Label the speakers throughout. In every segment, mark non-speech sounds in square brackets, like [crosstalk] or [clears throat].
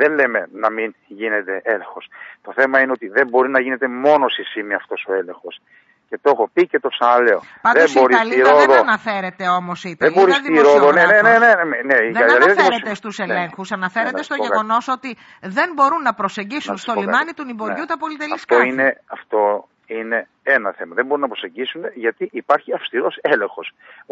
Speaker 1: Δεν λέμε να μην γίνεται έλεγχος. Το θέμα είναι ότι δεν μπορεί να γίνεται μόνος στη ΣΥΜΗ αυτός ο έλεγχος. Και το έχω πει και το ξαναλέω.
Speaker 2: Πάντως
Speaker 1: δεν
Speaker 2: η
Speaker 1: μπορεί
Speaker 2: Ιταλίδα
Speaker 1: στη Ρόδο.
Speaker 2: δεν αναφέρεται όμως η
Speaker 1: Δεν μπορεί
Speaker 2: Ιταλίδα
Speaker 1: στη Ρόδο. Ναι, ναι, ναι, ναι,
Speaker 2: δημοσιογράφος.
Speaker 1: ναι, ναι, η
Speaker 2: Δεν
Speaker 1: Ιταλίδα
Speaker 2: αναφέρεται
Speaker 1: δημοσιο-
Speaker 2: στους
Speaker 1: Ναι.
Speaker 2: ελέγχους, αναφέρεται
Speaker 1: Ναι, να
Speaker 2: στο
Speaker 1: σου πω
Speaker 2: γεγονός ότι δεν μπορούν να προσεγγίσουν
Speaker 1: Να σου
Speaker 2: στο
Speaker 1: πω
Speaker 2: λιμάνι
Speaker 1: κάτι.
Speaker 2: του Νημπωριού
Speaker 1: Ναι.
Speaker 2: τα πολυτελή
Speaker 1: αυτό
Speaker 2: σκάφη.
Speaker 1: είναι, αυτό είναι ένα θέμα. Δεν μπορούν να προσεγγίσουν γιατί υπάρχει αυστηρός έλεγχος.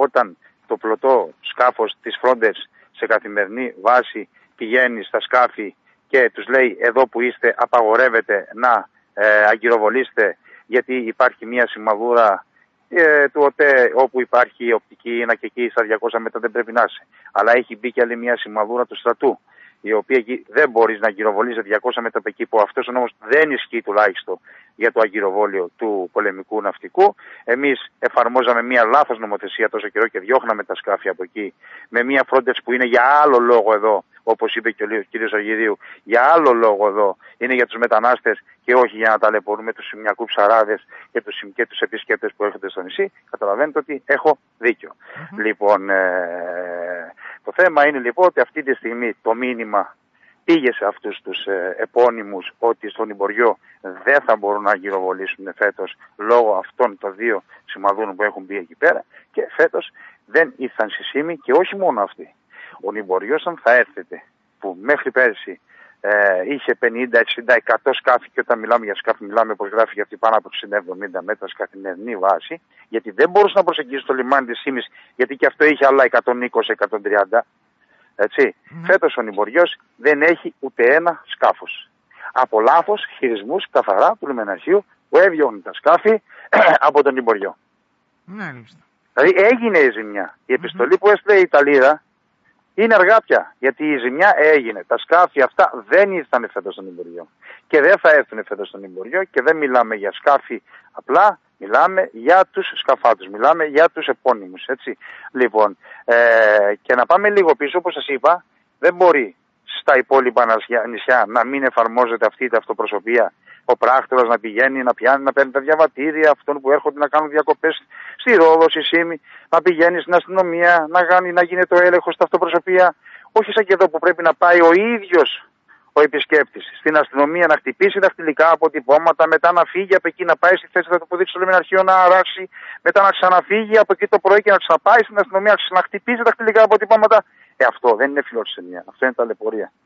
Speaker 1: Όταν το πλωτό σκάφος της Frontex σε καθημερινή βάση πηγαίνει στα σκάφη και τους λέει εδώ που είστε απαγορεύεται να ε, αγκυροβολήσετε γιατί υπάρχει μια σημαδούρα ε, του ΟΤΕ όπου υπάρχει οπτική είναι και εκεί στα 200 μέτρα δεν πρέπει να είσαι. Αλλά έχει μπει και άλλη μια σημαδούρα του στρατού η οποία εκεί δεν μπορείς να αγκυροβολήσει 200 μέτρα από εκεί που αυτός ο νόμος δεν ισχύει τουλάχιστον για το αγκυροβόλιο του πολεμικού ναυτικού. Εμείς εφαρμόζαμε μία λάθος νομοθεσία τόσο καιρό και διώχναμε τα σκάφη από εκεί με μία φρόντες που είναι για άλλο λόγο εδώ, όπως είπε και ο κ. Αργυρίου, για άλλο λόγο εδώ. Είναι για τους μετανάστες και όχι για να ταλαιπωρούμε τους σημειακού ψαράδες και τους και τους επισκέπτες που έρχονται στο νησί. Καταλαβαίνετε ότι έχω δίκιο. Λοιπόν, ε, το θέμα είναι λοιπόν ότι αυτή τη στιγμή το μήνυμα πήγε σε αυτούς τους ε, επώνυμους ότι στον Υπουργείο δεν θα μπορούν να γυροβολήσουν φέτος λόγω αυτών των δύο σημαδούν που έχουν μπει εκεί πέρα και φέτος δεν ήρθαν στη ΣΥΜΗ και όχι μόνο αυτοί. Ο Νημποριος αν θα έρθετε που μέχρι πέρσι ε, είχε 50, 60, 100 σκάφη και όταν μιλάμε για σκάφη μιλάμε όπως γράφει για αυτή πάνω από 60-70 μέτρα σε καθημερινή βάση γιατί δεν μπορούσε να προσεγγίσει το λιμάνι της ΣΥΜΗς γιατί και αυτό είχε άλλα 120-130 έτσι.
Speaker 2: Ναι.
Speaker 1: Φέτος ο Νημποριος δεν έχει ούτε ένα σκάφος. Από λάθος χειρισμούς καθαρά του λιμεναρχείου που έβγαιναν τα σκάφη [clears throat] από τον Νημποριό.
Speaker 2: Μάλιστα.
Speaker 1: Δηλαδή έγινε η ζημιά. Η επιστολή που έστειλε η Ιταλίδα είναι αργά πια. Γιατί η ζημιά έγινε. Τα σκάφη αυτά δεν ήρθαν φέτος στον Υπουργείο. Και δεν θα έρθουν φέτος στον Υπουργείο και δεν μιλάμε για σκάφη απλά. Μιλάμε για τους σκαφάτους, μιλάμε για τους επώνυμους, έτσι. Λοιπόν, ε, και να πάμε λίγο πίσω, όπως σας είπα, δεν μπορεί στα υπόλοιπα νησιά- νησιά να μην εφαρμόζεται αυτή η ταυτοπροσωπεία. Ο πράκτορας να πηγαίνει, να πιάνει, να παίρνει τα διαβατήρια αυτών που έρχονται να κάνουν διακοπές στη Ρόδο, στη Σύμη, να πηγαίνει στην αστυνομία, να, κάνει, να γίνεται ο έλεγχος ταυτοπροσωπεία. Όχι σαν και εδώ που πρέπει να πάει ο ίδιος ο επισκέπτης στην αστυνομία να χτυπήσει δαχτυλικά αποτυπώματα, μετά να φύγει από εκεί να πάει στη θέση θα του αποδείξει το λιμεναρχείο να αράξει, μετά να ξαναφύγει από εκεί το πρωί και να ξαναπάει στην αστυνομία να χτυπήσει δαχτυλικά αποτυπώματα. Ε, αυτό δεν είναι φιλοξενία. Αυτό είναι ταλαιπωρία.